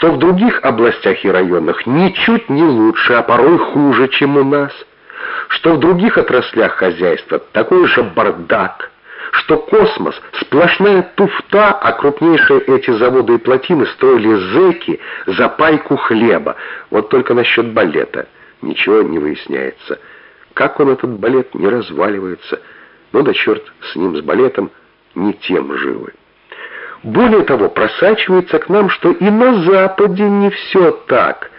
что в других областях и районах ничуть не лучше, а порой хуже, чем у нас, что в других отраслях хозяйства такой же бардак, что космос — сплошная туфта, а крупнейшие эти заводы и плотины строили зэки за пайку хлеба. Вот только насчет балета ничего не выясняется. Как он, этот балет, не разваливается? Ну да черт с ним, с балетом, не тем живы. Более того, просачивается к нам, что и на Западе не все так.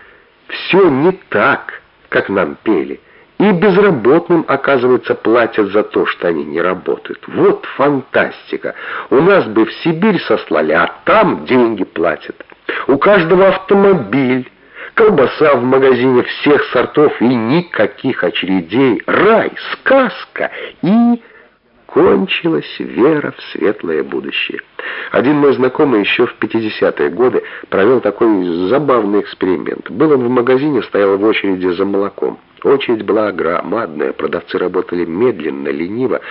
Все не так, как нам пели. И безработным, оказывается, платят за то, что они не работают. Вот фантастика. У нас бы в Сибирь сослали, а там деньги платят. У каждого автомобиль, колбаса в магазине всех сортов и никаких очередей. Рай, сказка и кончилась вера в светлое будущее. Один мой знакомый еще в 50-е годы провел такой забавный эксперимент. Был он в магазине, стоял в очереди за молоком. Очередь была громадная, продавцы работали медленно, лениво.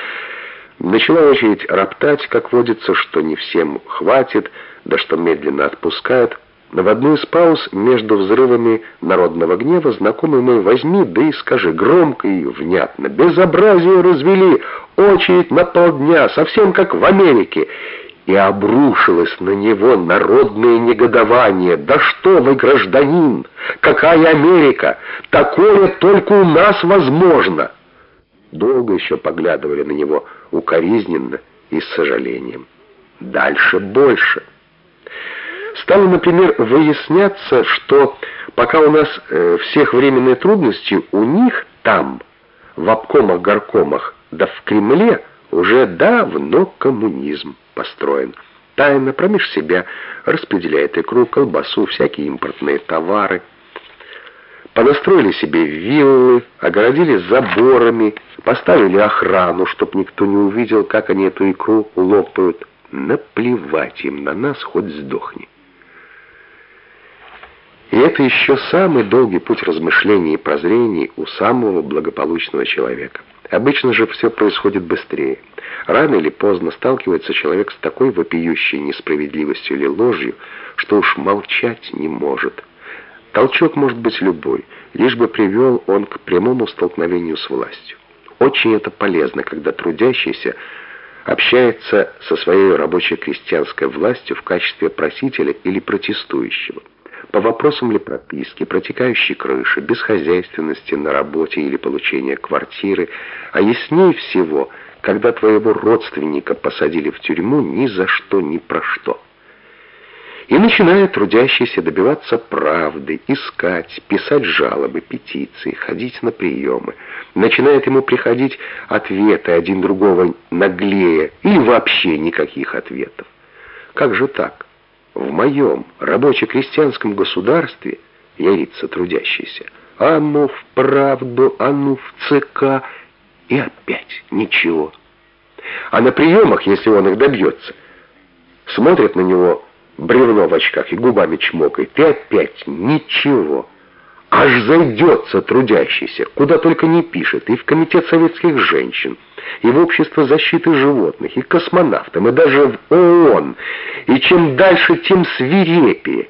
Начала очередь роптать, как водится, что не всем хватит, да что медленно отпускают. Но в одну из пауз между взрывами народного гнева знакомый мой возьми, да и скажи громко и внятно. Безобразие развели, очередь на полдня, совсем как в Америке. И обрушилось на него народное негодование. «Да что вы, гражданин! Какая Америка! Такое только у нас возможно!» Долго еще поглядывали на него укоризненно и с сожалением. Дальше больше. Стало, например, выясняться, что пока у нас э, всех временные трудности, у них там, в обкомах-горкомах, да в Кремле, уже давно коммунизм построен. Тайно промеж себя распределяет икру, колбасу, всякие импортные товары. Понастроили себе виллы, огородили заборами, поставили охрану, чтоб никто не увидел, как они эту икру лопают. Наплевать им на нас, хоть сдохни. И это еще самый долгий путь размышлений и прозрений у самого благополучного человека. Обычно же все происходит быстрее. Рано или поздно сталкивается человек с такой вопиющей несправедливостью или ложью, что уж молчать не может. Толчок может быть любой, лишь бы привел он к прямому столкновению с властью. Очень это полезно, когда трудящийся общается со своей рабочей крестьянской властью в качестве просителя или протестующего по вопросам ли прописки, протекающей крыши, бесхозяйственности на работе или получения квартиры, а яснее всего, когда твоего родственника посадили в тюрьму ни за что, ни про что. И начинает трудящийся добиваться правды, искать, писать жалобы, петиции, ходить на приемы. Начинает ему приходить ответы один другого наглее или вообще никаких ответов. Как же так? В моем рабоче-крестьянском государстве ярится трудящийся. А ну в правду, а ну в ЦК. И опять ничего. А на приемах, если он их добьется, смотрят на него бревно в очках и губами чмокает, и опять ничего. Аж зайдется трудящийся, куда только не пишет, и в Комитет советских женщин, и в Общество защиты животных, и космонавтам, и даже в ООН. И чем дальше, тем свирепее.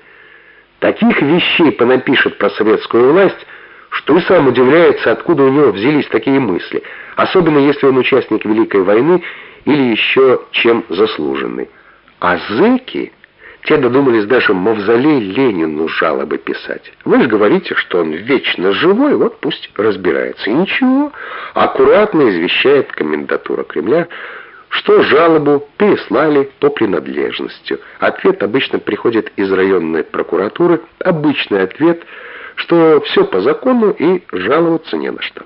Таких вещей понапишет про советскую власть, что и сам удивляется, откуда у него взялись такие мысли, особенно если он участник Великой войны или еще чем заслуженный. А зэки... Те додумались даже мавзолей Ленину жалобы писать. Вы же говорите, что он вечно живой, вот пусть разбирается. И ничего, аккуратно извещает комендатура Кремля, что жалобу переслали по принадлежностью. Ответ обычно приходит из районной прокуратуры, обычный ответ, что все по закону и жаловаться не на что.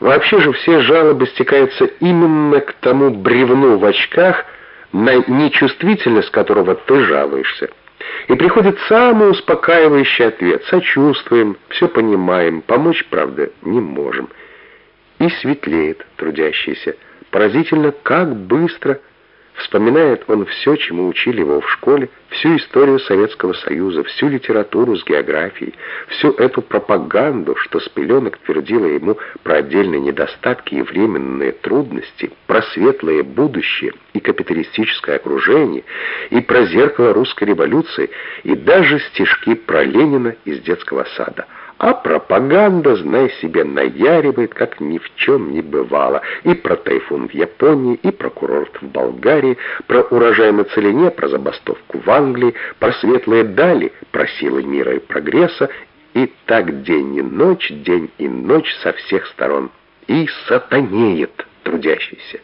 Вообще же все жалобы стекаются именно к тому бревну в очках, на нечувствительность которого ты жалуешься. И приходит самый успокаивающий ответ. Сочувствуем, все понимаем, помочь, правда, не можем. И светлеет трудящийся. Поразительно, как быстро Вспоминает он все, чему учили его в школе, всю историю Советского Союза, всю литературу с географией, всю эту пропаганду, что с пеленок твердила ему про отдельные недостатки и временные трудности, про светлое будущее и капиталистическое окружение, и про зеркало русской революции, и даже стишки про Ленина из детского сада – а пропаганда, знай себе, наяривает, как ни в чем не бывало. И про тайфун в Японии, и про курорт в Болгарии, про урожай на целине, про забастовку в Англии, про светлые дали, про силы мира и прогресса. И так день и ночь, день и ночь со всех сторон. И сатанеет трудящийся.